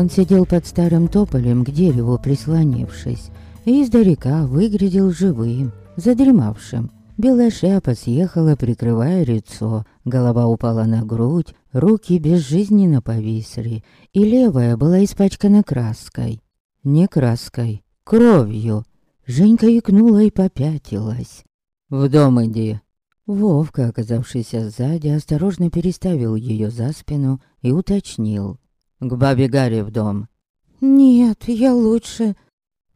Он сидел под старым тополем к дереву прислонившись, и издалека выглядел живым, задремавшим. Белая шляпа съехала, прикрывая лицо, голова упала на грудь, руки безжизненно повисли, и левая была испачкана краской. Не краской, кровью. Женька икнула и попятилась. «В дом иди!» Вовка, оказавшийся сзади, осторожно переставил ее за спину и уточнил. «К бабе Гарри в дом». «Нет, я лучше...»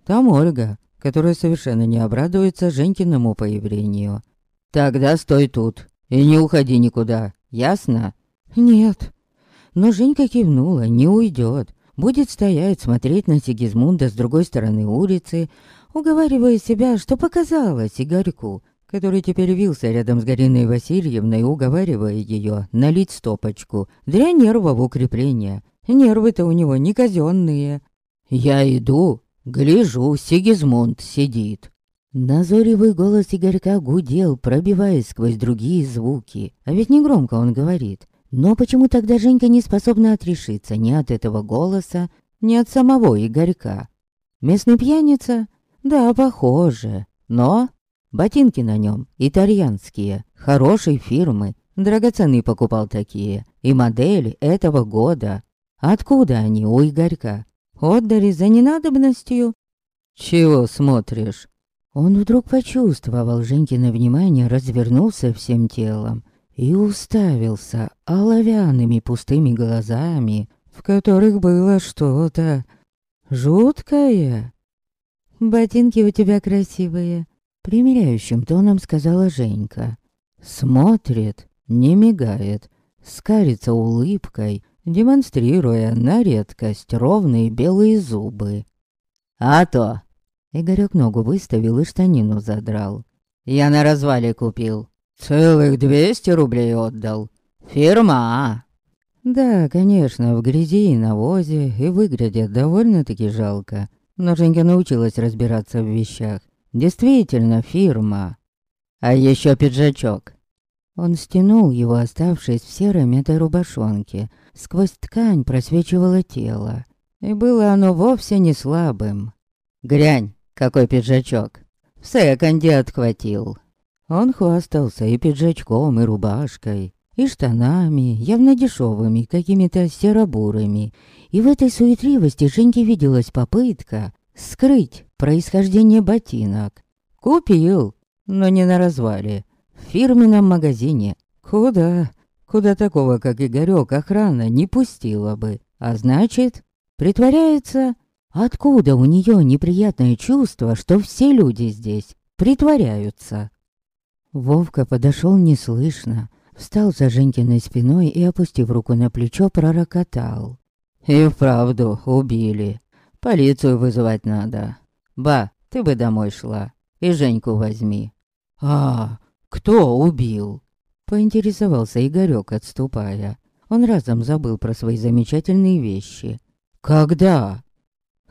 Там Ольга, которая совершенно не обрадуется Женькиному появлению. «Тогда стой тут и не уходи никуда, ясно?» «Нет». Но Женька кивнула, не уйдет. Будет стоять, смотреть на Сигизмунда с другой стороны улицы, уговаривая себя, что показалось Игорьку, который теперь вился рядом с Гариной Васильевной, уговаривая ее налить стопочку для нервов укрепления. Нервы-то у него не казенные. «Я иду, гляжу, Сигизмунд сидит». Назоревый голос Игорька гудел, пробиваясь сквозь другие звуки. А ведь негромко он говорит. Но почему тогда Женька не способна отрешиться ни от этого голоса, ни от самого Игорька? Местный пьяница? Да, похоже. Но Ботинки на нем итальянские, хорошей фирмы. Драгоценный покупал такие. И модели этого года. Откуда они у Игорька? Отдали за ненадобностью? Чего смотришь? Он вдруг почувствовал Женькино внимание, развернулся всем телом и уставился оловянными пустыми глазами, в которых было что-то жуткое. «Ботинки у тебя красивые», Примеряющим тоном сказала Женька. Смотрит, не мигает, скарится улыбкой, демонстрируя на редкость ровные белые зубы. «А то!» Игорёк ногу выставил и штанину задрал. «Я на развале купил. Целых двести рублей отдал. Фирма!» Да, конечно, в грязи и навозе и выглядит довольно-таки жалко. Но Женька научилась разбираться в вещах. Действительно фирма. А еще пиджачок. Он стянул его, оставшись в серой мятой рубашонке. Сквозь ткань просвечивало тело. И было оно вовсе не слабым. «Грянь, какой пиджачок!» В секонде отхватил. Он хвастался и пиджачком, и рубашкой, и штанами, явно дешевыми, какими-то серобурыми. И в этой суетливости Женьке виделась попытка скрыть происхождение ботинок. Купил, но не на развале. Фирменном магазине. Куда? Куда такого, как Игорёк, охрана не пустила бы. А значит, притворяется... Откуда у нее неприятное чувство, что все люди здесь притворяются? Вовка подошел неслышно, встал за Женькиной спиной и, опустив руку на плечо, пророкотал. «И вправду убили. Полицию вызывать надо. Ба, ты бы домой шла. И Женьку возьми. А, кто убил? Поинтересовался Игорёк, отступая. Он разом забыл про свои замечательные вещи. Когда?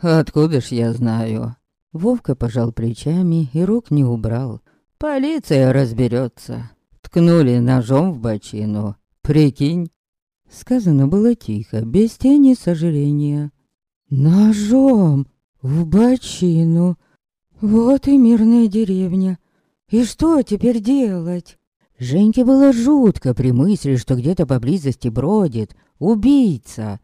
Откуда ж я знаю? Вовка пожал плечами и рук не убрал. Полиция разберется. Ткнули ножом в бочину. Прикинь. Сказано было тихо, без тени сожаления. Ножом в бочину. Вот и мирная деревня. И что теперь делать? Женьке было жутко при мысли, что где-то поблизости бродит убийца.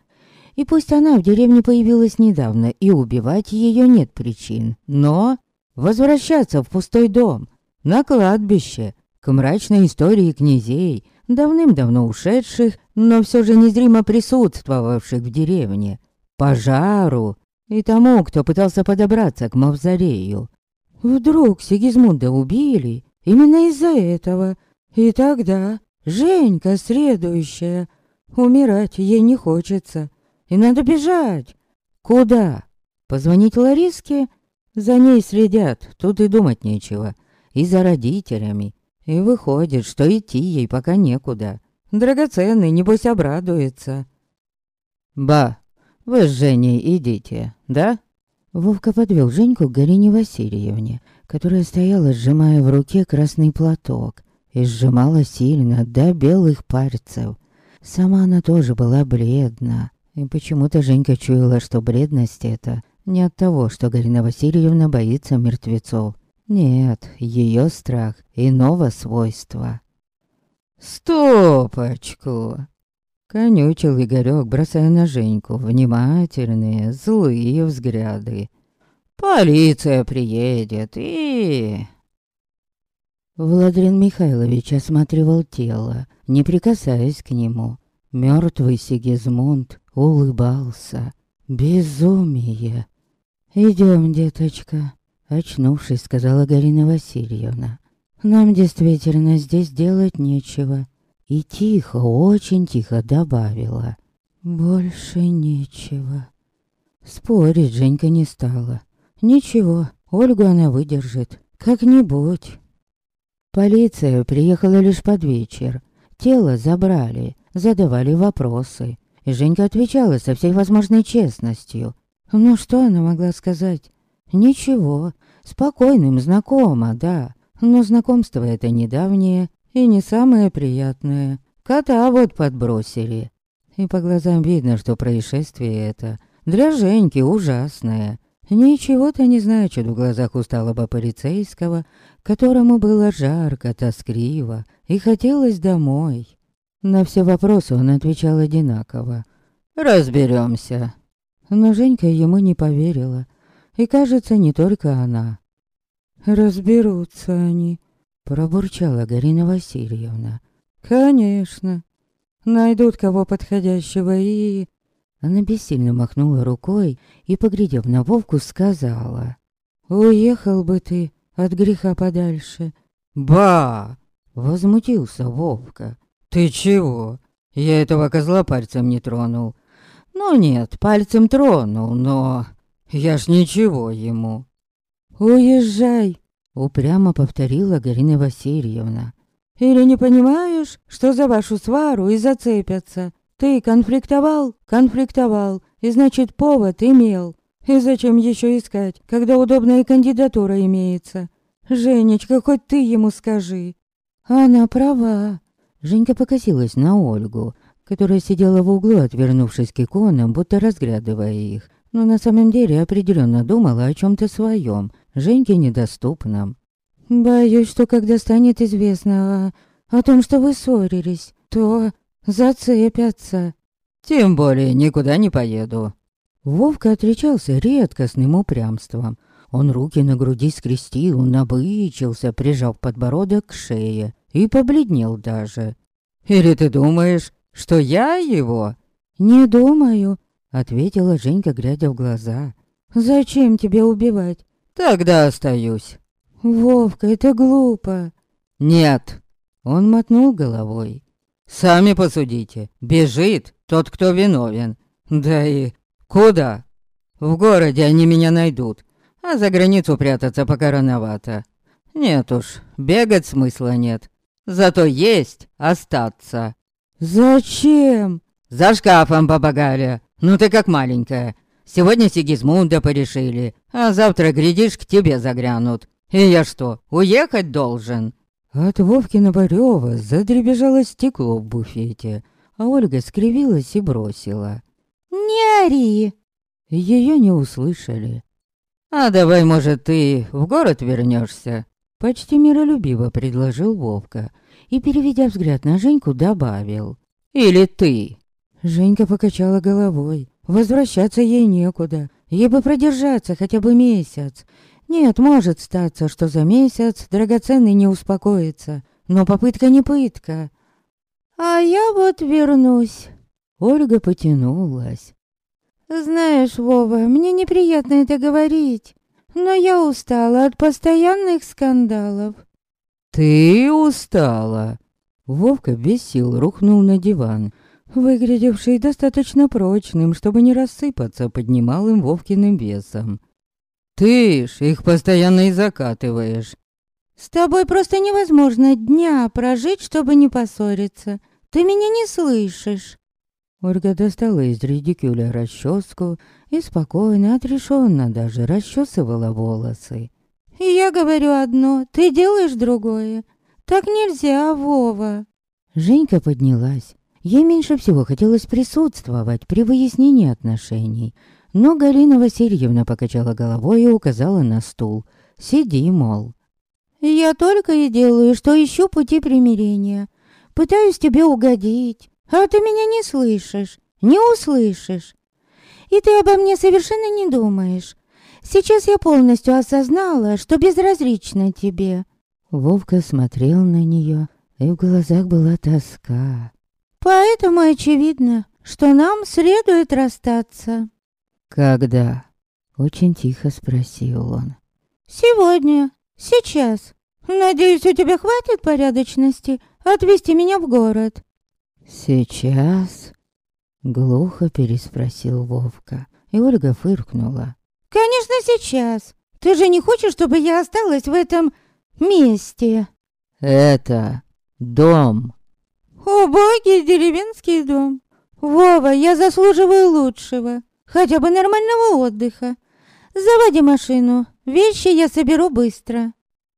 И пусть она в деревне появилась недавно, и убивать ее нет причин, но возвращаться в пустой дом, на кладбище, к мрачной истории князей, давным-давно ушедших, но все же незримо присутствовавших в деревне, пожару и тому, кто пытался подобраться к мавзолею. Вдруг Сигизмунда убили именно из-за этого, и тогда Женька следующая. Умирать ей не хочется, и надо бежать. Куда? Позвонить Лариске? За ней следят, тут и думать нечего. И за родителями. И выходит, что идти ей пока некуда. Драгоценный, небось, обрадуется. «Ба, вы с Женей идите, да?» Вовка подвел Женьку к Галине Васильевне, которая стояла, сжимая в руке красный платок, и сжимала сильно, до белых пальцев. Сама она тоже была бледна, И почему-то Женька чуяла, что бредность это не от того, что Галина Васильевна боится мертвецов. Нет, ее страх иного свойства. «Стопочку!» Конючил Игорёк, бросая на Женьку внимательные, злые взгляды. «Полиция приедет и...» Владимир Михайлович осматривал тело, не прикасаясь к нему. Мертвый Сигизмунд улыбался. Безумие. «Идем, деточка», — очнувшись, сказала Галина Васильевна. «Нам действительно здесь делать нечего и тихо, очень тихо добавила. «Больше нечего». Спорить Женька не стала. «Ничего, Ольгу она выдержит. Как-нибудь». Полиция приехала лишь под вечер. Тело забрали, задавали вопросы. И Женька отвечала со всей возможной честностью. Ну что она могла сказать? Ничего. Спокойным знакомо, да. Но знакомство это недавнее и не самое приятное. Кота вот подбросили. И по глазам видно, что происшествие это для Женьки ужасное. Ничего-то не значит в глазах усталого полицейского, которому было жарко, тоскливо и хотелось домой. На все вопросы он отвечал одинаково. «Разберемся». Но Женька ему не поверила. И, кажется, не только она. «Разберутся они», Пробурчала Гарина Васильевна. «Конечно. Найдут кого подходящего и...» Она бессильно махнула рукой и, поглядев на Вовку, сказала. «Уехал бы ты от греха подальше». «Ба!» — возмутился Вовка. «Ты чего? Я этого козла пальцем не тронул». «Ну нет, пальцем тронул, но... Я ж ничего ему». «Уезжай!» Упрямо повторила Галина Васильевна. «Или не понимаешь, что за вашу свару и зацепятся? Ты конфликтовал? Конфликтовал. И значит, повод имел. И зачем еще искать, когда удобная кандидатура имеется? Женечка, хоть ты ему скажи». Она права. Женька покосилась на Ольгу, которая сидела в углу, отвернувшись к иконам, будто разглядывая их, но на самом деле определенно думала о чем то своем, Женьке недоступном. «Боюсь, что когда станет известно о, о том, что вы ссорились, то зацепятся». «Тем более никуда не поеду». Вовка отличался редкостным упрямством. Он руки на груди скрестил, набычился, прижав подбородок к шее и побледнел даже. «Или ты думаешь, что я его?» «Не думаю», — ответила Женька, глядя в глаза. «Зачем тебе убивать? Тогда остаюсь. Вовка, это глупо. Нет. Он мотнул головой. Сами посудите. Бежит тот, кто виновен. Да и куда? В городе они меня найдут. А за границу прятаться пока рановато. Нет уж, бегать смысла нет. Зато есть остаться. Зачем? За шкафом, баба Галя. Ну ты как маленькая. Сегодня Сигизмунда порешили, а завтра, глядишь, к тебе заглянут. И я что, уехать должен?» От Вовкина Варёва задребежало стекло в буфете, а Ольга скривилась и бросила. «Не ори!» Ее не услышали. «А давай, может, ты в город вернешься? Почти миролюбиво предложил Вовка и, переведя взгляд на Женьку, добавил. «Или ты?» Женька покачала головой. Возвращаться ей некуда. Ей бы продержаться хотя бы месяц. Нет, может статься, что за месяц драгоценный не успокоится. Но попытка не пытка. А я вот вернусь. Ольга потянулась. Знаешь, Вова, мне неприятно это говорить. Но я устала от постоянных скандалов. Ты устала? Вовка без сил рухнул на диван выглядевший достаточно прочным, чтобы не рассыпаться под немалым Вовкиным весом. «Ты ж их постоянно и закатываешь». «С тобой просто невозможно дня прожить, чтобы не поссориться. Ты меня не слышишь». Ольга достала из редикюля расческу и спокойно, отрешенно даже расчесывала волосы. «Я говорю одно, ты делаешь другое. Так нельзя, Вова». Женька поднялась Ей меньше всего хотелось присутствовать при выяснении отношений. Но Галина Васильевна покачала головой и указала на стул. «Сиди, мол». «Я только и делаю, что ищу пути примирения. Пытаюсь тебе угодить, а ты меня не слышишь, не услышишь. И ты обо мне совершенно не думаешь. Сейчас я полностью осознала, что безразлична тебе». Вовка смотрел на нее, и в глазах была тоска. «Поэтому очевидно, что нам следует расстаться». «Когда?» — очень тихо спросил он. «Сегодня. Сейчас. Надеюсь, у тебя хватит порядочности отвезти меня в город». «Сейчас?» — глухо переспросил Вовка, и Ольга фыркнула. «Конечно, сейчас. Ты же не хочешь, чтобы я осталась в этом месте?» «Это дом». «Убогий деревенский дом. Вова, я заслуживаю лучшего. Хотя бы нормального отдыха. Заводи машину. Вещи я соберу быстро».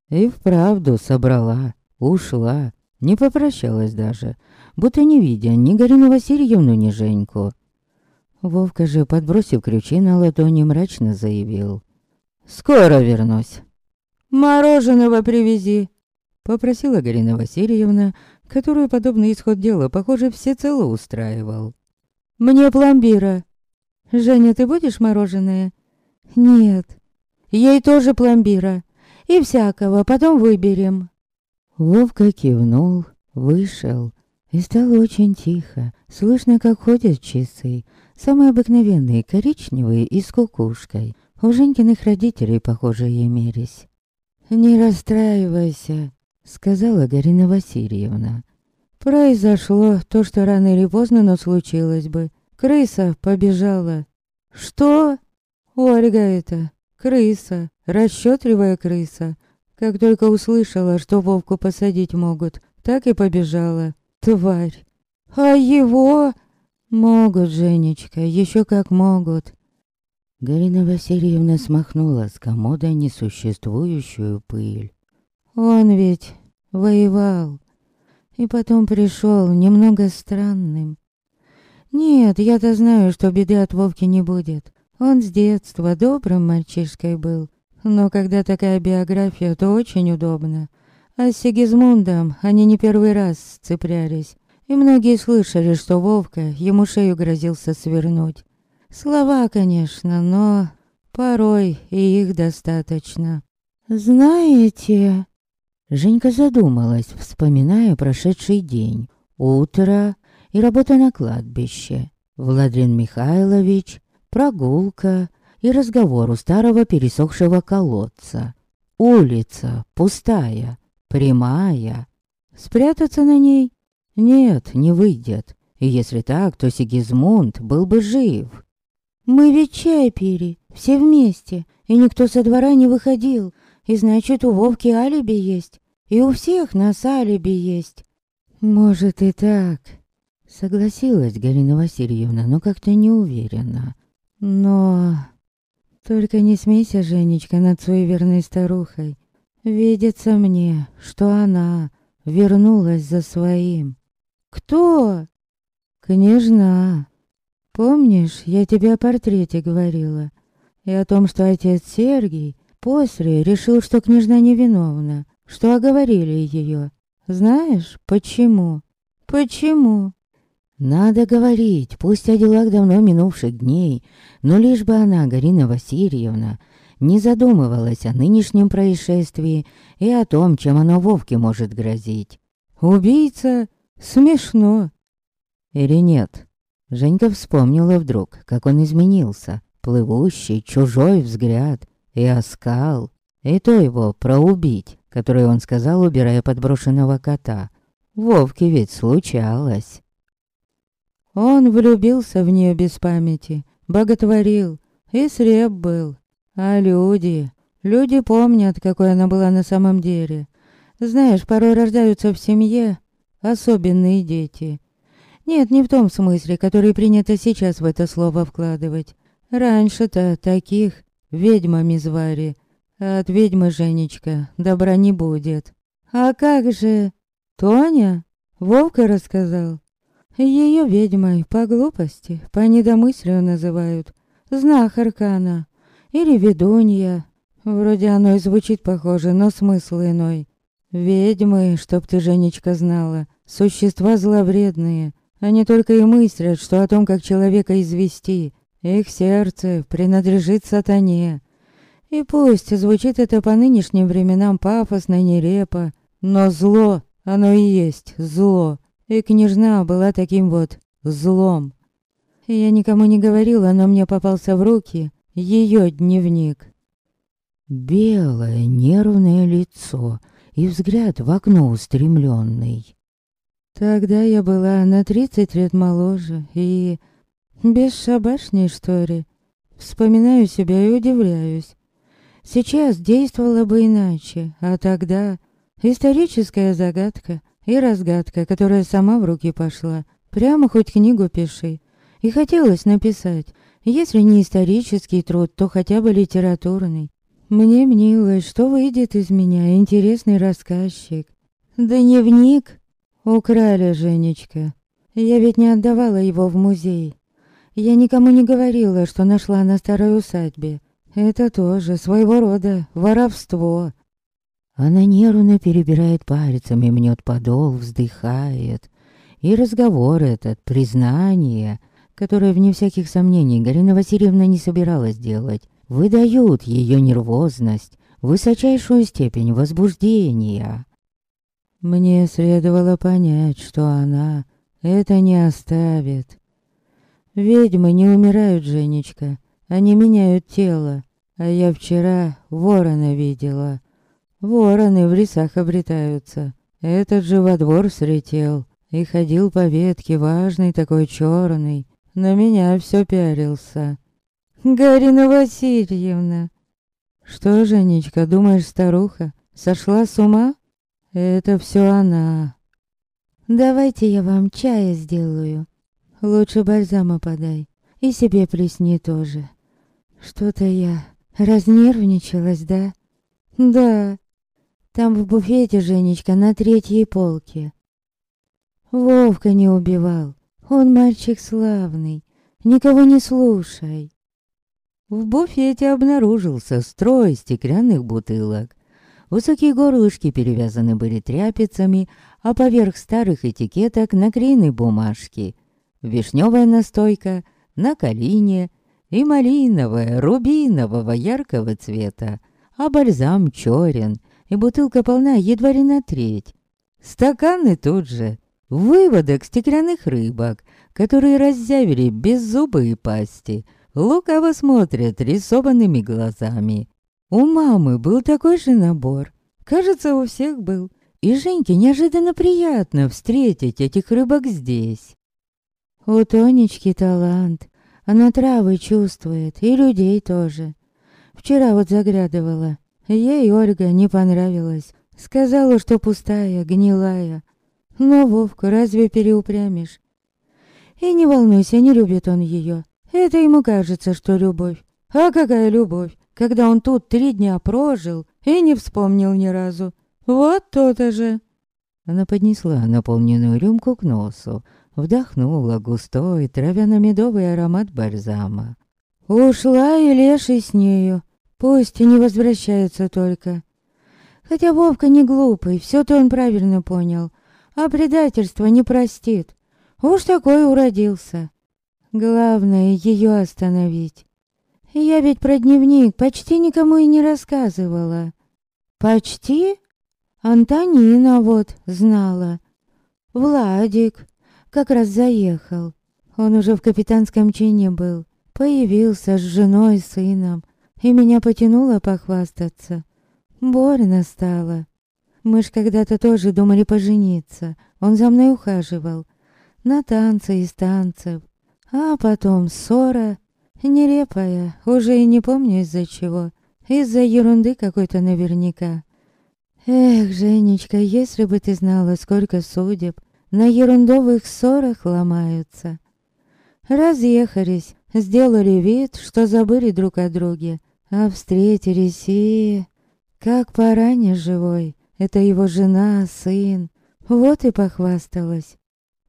И вправду собрала, ушла, не попрощалась даже, будто не видя ни Галину Васильевну, ни Женьку. Вовка же, подбросив ключи на ладони, мрачно заявил. «Скоро вернусь». «Мороженого привези», — попросила Галина Васильевна, которую подобный исход дела, похоже, всецело устраивал. «Мне пломбира». «Женя, ты будешь мороженое?» «Нет». «Ей тоже пломбира. И всякого, потом выберем». Вовка кивнул, вышел, и стало очень тихо. Слышно, как ходят часы. Самые обыкновенные, коричневые и с кукушкой. У Женькиных родителей, похоже, имелись. «Не расстраивайся», — сказала Гарина Васильевна. «Произошло то, что рано или поздно, но случилось бы. Крыса побежала». «Что?» «Ольга это, крыса, расчетливая крыса. Как только услышала, что Вовку посадить могут, так и побежала. Тварь. А его... Могут, Женечка, еще как могут. Галина Васильевна смахнула с комода несуществующую пыль. Он ведь воевал. И потом пришел немного странным. Нет, я-то знаю, что беды от Вовки не будет. Он с детства добрым мальчишкой был. Но когда такая биография, то очень удобно. А с Сигизмундом они не первый раз сцеплялись. И многие слышали, что Вовка ему шею грозился свернуть. Слова, конечно, но порой и их достаточно. «Знаете...» Женька задумалась, вспоминая прошедший день. Утро и работа на кладбище. Владимир Михайлович, прогулка и разговор у старого пересохшего колодца. Улица пустая, прямая. Спрятаться на ней? Нет, не выйдет. И если так, то Сигизмунд был бы жив. Мы ведь чай пили, все вместе, и никто со двора не выходил. И значит, у Вовки алиби есть. И у всех нас алиби есть. Может и так. Согласилась Галина Васильевна, но как-то не уверена. Но... Только не смейся, Женечка, над своей верной старухой. Видится мне, что она вернулась за своим. Кто? Княжна. Помнишь, я тебе о портрете говорила? И о том, что отец Сергий после решил, что княжна невиновна, что оговорили ее. Знаешь, почему? Почему? Надо говорить, пусть о делах давно минувших дней, но лишь бы она, Гарина Васильевна, не задумывалась о нынешнем происшествии и о том, чем оно Вовке может грозить. Убийца? Смешно. Или нет? Женька вспомнила вдруг, как он изменился. Плывущий, чужой взгляд и оскал. И то его проубить, которое он сказал, убирая подброшенного кота. Вовке ведь случалось. Он влюбился в нее без памяти, боготворил, и среб был, а люди... Люди помнят, какой она была на самом деле. Знаешь, порой рождаются в семье особенные дети. Нет, не в том смысле, который принято сейчас в это слово вкладывать. Раньше-то таких ведьмами звали. От ведьмы, Женечка, добра не будет. А как же... Тоня? Вовка рассказал? Ее ведьмой по глупости, по недомыслию называют. Знахарка она. Или ведунья. Вроде оно и звучит похоже, но смысл иной. Ведьмы, чтоб ты, Женечка, знала, существа зловредные. Они только и мыслят, что о том, как человека извести. Их сердце принадлежит сатане. И пусть звучит это по нынешним временам пафосно, нерепо, но зло, оно и есть зло. И княжна была таким вот злом. Я никому не говорила, но мне попался в руки ее дневник. Белое нервное лицо и взгляд в окно устремленный. Тогда я была на тридцать лет моложе и... Бесшабашней, что ли. Вспоминаю себя и удивляюсь. Сейчас действовала бы иначе, а тогда... Историческая загадка и разгадка, которая сама в руки пошла. Прямо хоть книгу пиши. И хотелось написать, если не исторический труд, то хотя бы литературный. Мне мнилось, что выйдет из меня интересный рассказчик. Дневник украли, Женечка. Я ведь не отдавала его в музей. Я никому не говорила, что нашла на старой усадьбе. Это тоже своего рода воровство. Она нервно перебирает пальцами, мнет подол, вздыхает. И разговор этот, признание, которое, вне всяких сомнений, Галина Васильевна не собиралась делать, выдают ее нервозность, высочайшую степень возбуждения. Мне следовало понять, что она это не оставит. Ведьмы не умирают, Женечка, они меняют тело. А я вчера ворона видела. Вороны в лесах обретаются. Этот же во двор слетел и ходил по ветке, важный такой черный. На меня все пярился. Гарина Васильевна. Что, Женечка, думаешь, старуха сошла с ума? Это все она. Давайте я вам чая сделаю. Лучше бальзама подай. И себе плесни тоже. Что-то я разнервничалась, да? Да. Там в буфете, Женечка, на третьей полке. Вовка не убивал. Он мальчик славный. Никого не слушай. В буфете обнаружился строй стеклянных бутылок. Высокие горлышки перевязаны были тряпицами, а поверх старых этикеток наклеены бумажки. Вишневая настойка на калине и малиновая, рубинового яркого цвета, а бальзам черен, и бутылка полна едва ли на треть. Стаканы тут же, выводок стеклянных рыбок, которые раззявили беззубые пасти — лукаво смотрят рисованными глазами. У мамы был такой же набор. Кажется, у всех был. И Женьке неожиданно приятно встретить этих рыбок здесь. У Тонечки талант. Она травы чувствует, и людей тоже. Вчера вот заглядывала. Ей Ольга не понравилась. Сказала, что пустая, гнилая. Но Вовку разве переупрямишь? И не волнуйся, не любит он ее. Это ему кажется, что любовь. А какая любовь, когда он тут три дня прожил и не вспомнил ни разу. Вот то-то же. Она поднесла наполненную рюмку к носу, вдохнула густой травяно-медовый аромат бальзама. Ушла и леший с нею. Пусть не возвращается только. Хотя Вовка не глупый, все-то он правильно понял. А предательство не простит. Уж такой уродился. Главное ее остановить. Я ведь про дневник почти никому и не рассказывала. Почти? Антонина вот знала. Владик как раз заехал. Он уже в капитанском чине был. Появился с женой, сыном. И меня потянуло похвастаться. Больно стало. Мы ж когда-то тоже думали пожениться. Он за мной ухаживал. На танцы из танцев. А потом ссора, нелепая, уже и не помню из-за чего. Из-за ерунды какой-то наверняка. Эх, Женечка, если бы ты знала, сколько судеб на ерундовых ссорах ломаются. Разъехались, сделали вид, что забыли друг о друге, а встретились и... Как поранее живой, это его жена, сын, вот и похвасталась.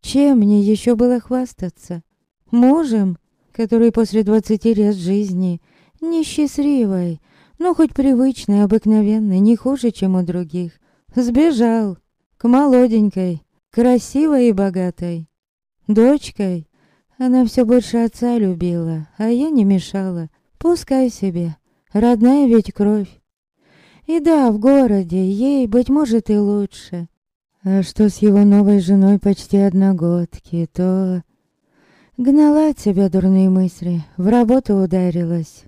Чем мне еще было хвастаться? Мужем, который после двадцати лет жизни, несчастливой, но хоть привычной, обыкновенной, не хуже, чем у других, сбежал к молоденькой, красивой и богатой. Дочкой. Она все больше отца любила, а я не мешала. Пускай себе. Родная ведь кровь. И да, в городе ей, быть может, и лучше. А что с его новой женой почти одногодки, то... Гнала от себя дурные мысли, в работу ударилась.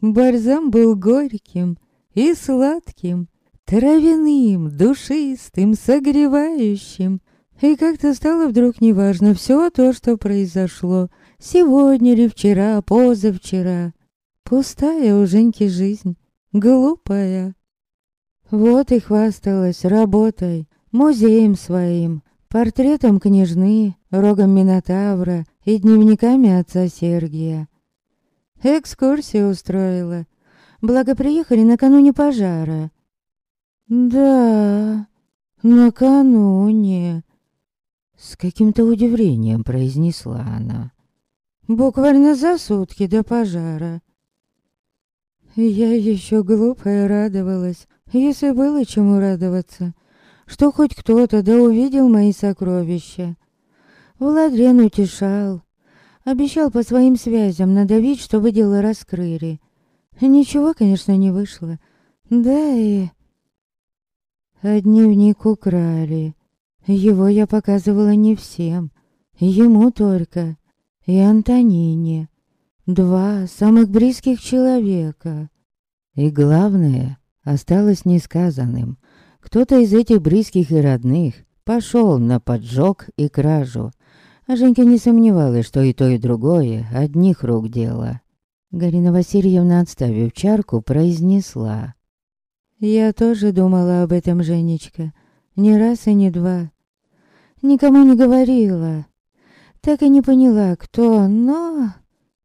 Бальзам был горьким и сладким, травяным, душистым, согревающим. И как-то стало вдруг неважно все то, что произошло, сегодня или вчера, позавчера. Пустая у Женьки жизнь, глупая. Вот и хвасталась работой, музеем своим, портретом княжны, рогом Минотавра и дневниками отца Сергия. Экскурсию устроила. Благо приехали накануне пожара. Да, накануне. С каким-то удивлением произнесла она. Буквально за сутки до пожара. Я еще глупая радовалась, если было чему радоваться, что хоть кто-то да увидел мои сокровища. Владлен утешал, обещал по своим связям надавить, чтобы дело раскрыли. Ничего, конечно, не вышло. Да и... А дневник украли. Его я показывала не всем, ему только, и Антонине. Два самых близких человека. И главное, осталось несказанным. Кто-то из этих близких и родных пошел на поджог и кражу. А Женька не сомневалась, что и то, и другое одних рук дело. Галина Васильевна, отставив чарку, произнесла. «Я тоже думала об этом, Женечка. Не раз и не два. Никому не говорила. Так и не поняла, кто, но...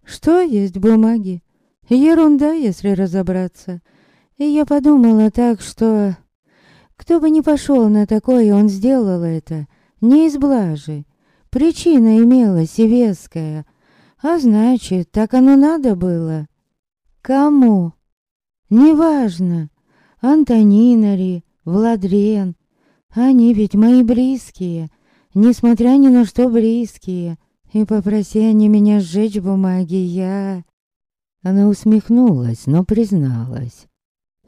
Что есть бумаги? Ерунда, если разобраться. И я подумала так, что... Кто бы ни пошел на такое, он сделал это. Не из блажи. Причина имелась и веская. А значит, так оно надо было. Кому? Неважно. Антонина ли, Владрен. Они ведь мои близкие. Несмотря ни на что близкие. И попроси они меня сжечь бумаги, я... Она усмехнулась, но призналась.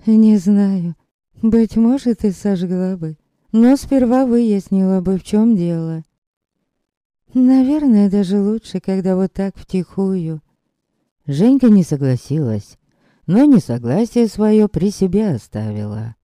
Не знаю. Быть может, и сожгла бы. Но сперва выяснила бы, в чем дело. Наверное, даже лучше, когда вот так втихую. Женька не согласилась, но несогласие свое при себе оставила.